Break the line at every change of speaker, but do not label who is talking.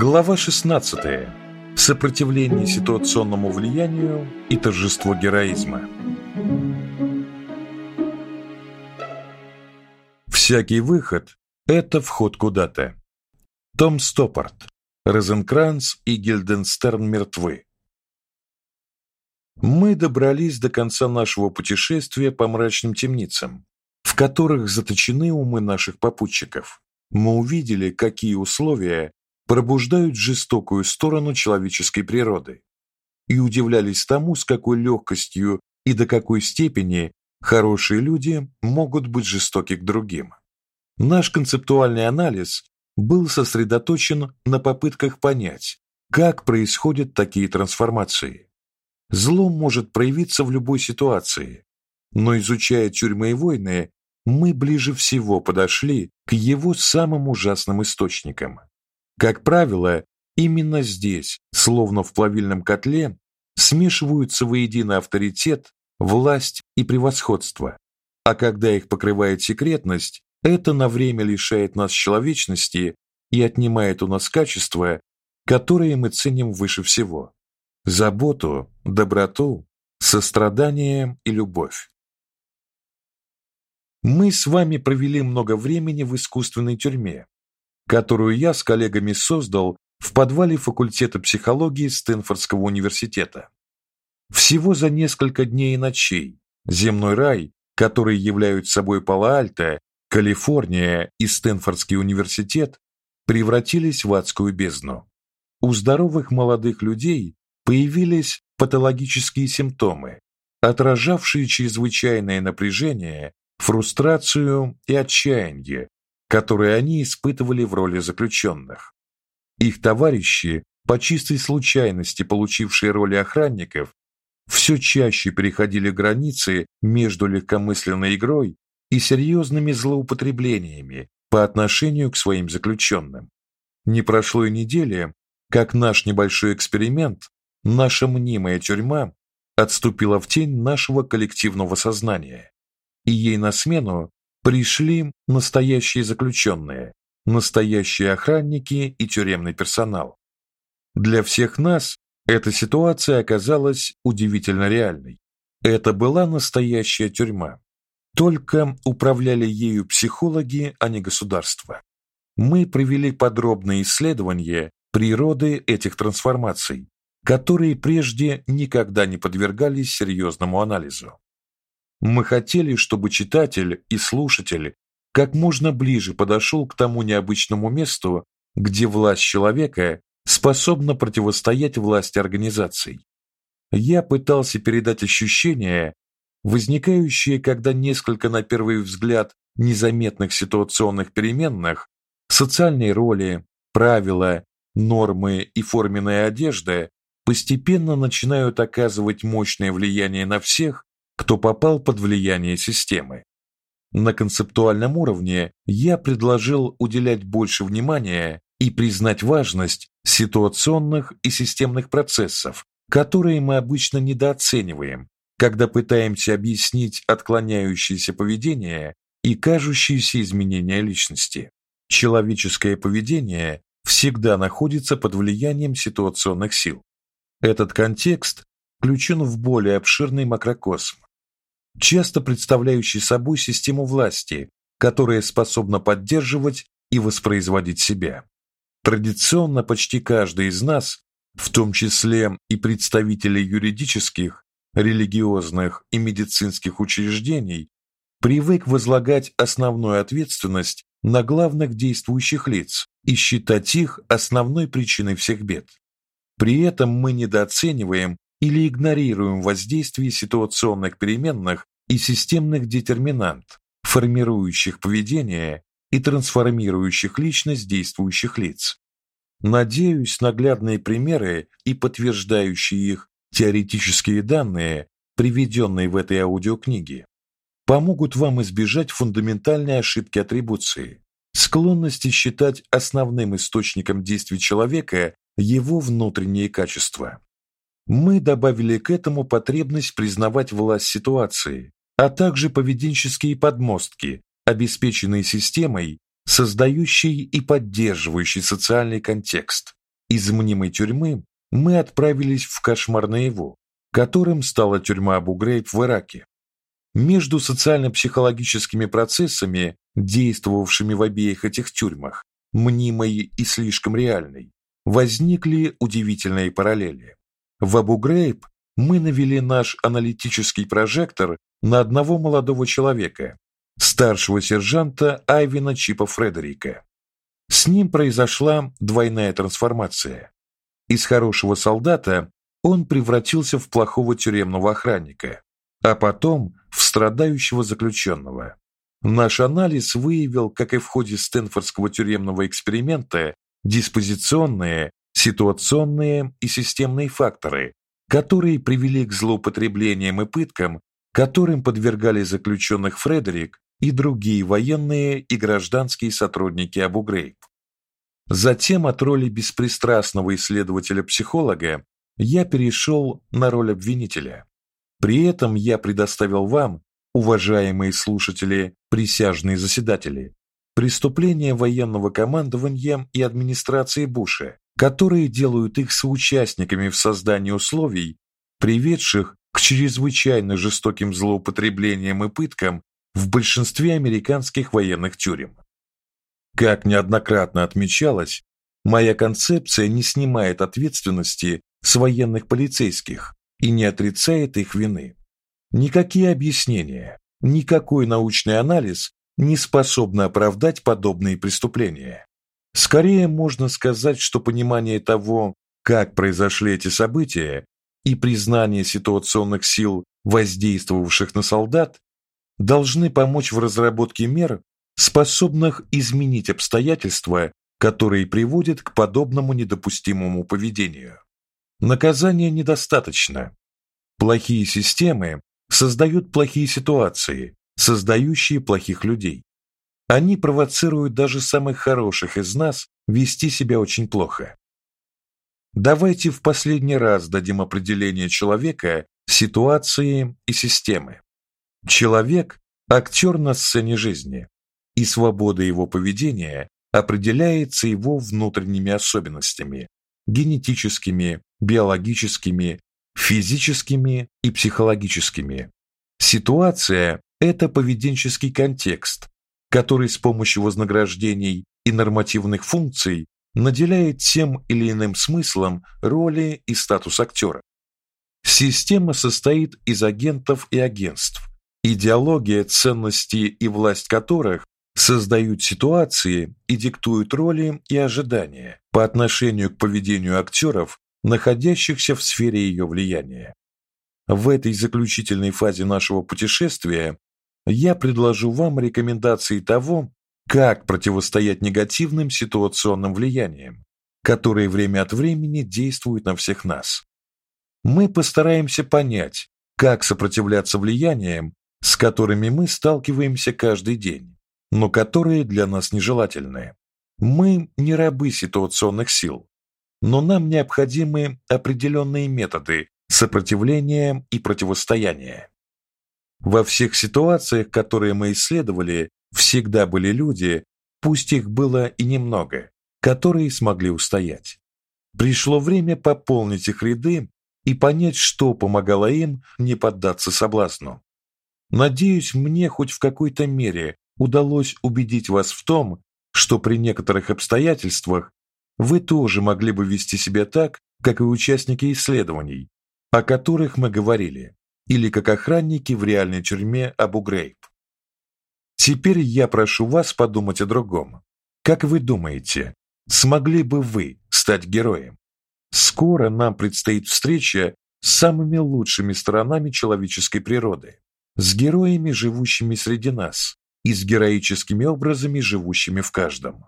Глава 16. Сопротивление ситуационному влиянию и торжество героизма. Всякий выход это вход куда-то. Том Стоппарт. Розенкранц и Гильденстерн мертвы. Мы добрались до конца нашего путешествия по мрачным темницам, в которых заточены умы наших попутчиков. Мы увидели, какие условия пробуждают жестокую сторону человеческой природы, и удивлялись тому, с какой легкостью и до какой степени хорошие люди могут быть жестоки к другим. Наш концептуальный анализ был сосредоточен на попытках понять, как происходят такие трансформации. Зло может проявиться в любой ситуации, но изучая тюрьмы и войны, мы ближе всего подошли к его самым ужасным источникам. Как правило, именно здесь, словно в плавильном котле, смешиваются воедино авторитет, власть и превосходство. А когда их покрывает секретность, это на время лишает нас человечности и отнимает у нас качества, которые мы ценим выше всего: заботу, доброту, сострадание и любовь. Мы с вами провели много времени в искусственной тюрьме, которую я с коллегами создал в подвале факультета психологии Стэнфордского университета. Всего за несколько дней и ночей земной рай, который являются собой Пало-Альто, Калифорния и Стэнфордский университет, превратились в адскую бездну. У здоровых молодых людей появились патологические симптомы, отражавшие чрезвычайное напряжение фрустрацию и отчаяние, которые они испытывали в роли заключенных. Их товарищи, по чистой случайности получившие роли охранников, все чаще переходили границы между легкомысленной игрой и серьезными злоупотреблениями по отношению к своим заключенным. Не прошло и недели, как наш небольшой эксперимент, наша мнимая тюрьма отступила в тень нашего коллективного сознания и ей на смену пришли настоящие заключенные, настоящие охранники и тюремный персонал. Для всех нас эта ситуация оказалась удивительно реальной. Это была настоящая тюрьма. Только управляли ею психологи, а не государство. Мы провели подробное исследование природы этих трансформаций, которые прежде никогда не подвергались серьезному анализу. Мы хотели, чтобы читатель и слушатель как можно ближе подошел к тому необычному месту, где власть человека способна противостоять власти организаций. Я пытался передать ощущения, возникающие, когда несколько на первый взгляд незаметных ситуационных переменных, социальные роли, правила, нормы и форменная одежда постепенно начинают оказывать мощное влияние на всех, кто попал под влияние системы. На концептуальном уровне я предложил уделять больше внимания и признать важность ситуационных и системных процессов, которые мы обычно недооцениваем, когда пытаемся объяснить отклоняющееся поведение и кажущиеся изменения личности. Человеческое поведение всегда находится под влиянием ситуационных сил. Этот контекст включен в более обширный макрокосм, часто представляющий собой систему власти, которая способна поддерживать и воспроизводить себя. Традиционно почти каждый из нас, в том числе и представители юридических, религиозных и медицинских учреждений, привык возлагать основную ответственность на главных действующих лиц и считать их основной причиной всех бед. При этом мы недооцениваем или игнорируем воздействие ситуационных переменных и системных детерминант, формирующих поведение и трансформирующих личность действующих лиц. Надеюсь, наглядные примеры и подтверждающие их теоретические данные, приведенные в этой аудиокниге, помогут вам избежать фундаментальной ошибки атрибуции, склонности считать основным источником действий человека его внутренние качества. Мы добавили к этому потребность признавать власть ситуации, а также поведенческие подмостки, обеспеченные системой, создающей и поддерживающей социальный контекст, из мнимой тюрьмы мы отправились в кошмар наяву, которым стала тюрьма Абу-Грейб в Ираке. Между социально-психологическими процессами, действовавшими в обеих этих тюрьмах, мнимой и слишком реальной, возникли удивительные параллели. В Абу-Грейб мы навели наш аналитический прожектор на одного молодого человека, старшего сержанта Айвина Чипа Фредерика. С ним произошла двойная трансформация. Из хорошего солдата он превратился в плохого тюремного охранника, а потом в страдающего заключенного. Наш анализ выявил, как и в ходе Стэнфордского тюремного эксперимента, диспозиционные, ситуационные и системные факторы, которые привели к злоупотреблениям и пыткам, которым подвергали заключенных Фредерик и другие военные и гражданские сотрудники Абу-Грейб. Затем от роли беспристрастного исследователя-психолога я перешел на роль обвинителя. При этом я предоставил вам, уважаемые слушатели, присяжные заседатели, преступления военного командования и администрации Буша, которые делают их соучастниками в создании условий, приведших к чрезвычайно жестоким злоупотреблениям и пыткам в большинстве американских военных тюрем. Как неоднократно отмечалось, моя концепция не снимает ответственности с военных полицейских и не отрицает их вины. Никакие объяснения, никакой научный анализ не способны оправдать подобные преступления. Скорее можно сказать, что понимание того, как произошли эти события, и признание ситуационных сил, воздействовавших на солдат, должны помочь в разработке мер, способных изменить обстоятельства, которые приводят к подобному недопустимому поведению. Наказания недостаточно. Плохие системы создают плохие ситуации, создающие плохих людей. Они провоцируют даже самых хороших из нас вести себя очень плохо. Давайте в последний раз дадим определение человека, ситуации и системы. Человек актер на сцене жизни, и свобода его поведения определяется его внутренними особенностями, генетическими, биологическими, физическими и психологическими. Ситуация это поведенческий контекст, который с помощью вознаграждений и нормативных функций наделяет тем или иным смыслом роли и статус актера. Система состоит из агентов и агентств, идеология, ценности и власть которых создают ситуации и диктуют роли и ожидания по отношению к поведению актеров, находящихся в сфере ее влияния. В этой заключительной фазе нашего путешествия я предложу вам рекомендации того, как противостоять негативным ситуационным влияниям, которые время от времени действуют на всех нас. Мы постараемся понять, как сопротивляться влияниям, с которыми мы сталкиваемся каждый день, но которые для нас нежелательны. Мы не рабы ситуационных сил, но нам необходимы определенные методы сопротивления и противостояния. Во всех ситуациях, которые мы исследовали, всегда были люди, пусть их было и немного, которые смогли устоять. Пришло время пополнить их ряды и понять, что помогало им не поддаться соблазну. Надеюсь, мне хоть в какой-то мере удалось убедить вас в том, что при некоторых обстоятельствах вы тоже могли бы вести себя так, как и участники исследований, о которых мы говорили или как охранники в реальной тюрьме Абу-Грейб. Теперь я прошу вас подумать о другом. Как вы думаете, смогли бы вы стать героем? Скоро нам предстоит встреча с самыми лучшими сторонами человеческой природы, с героями, живущими среди нас, и с героическими образами, живущими в каждом.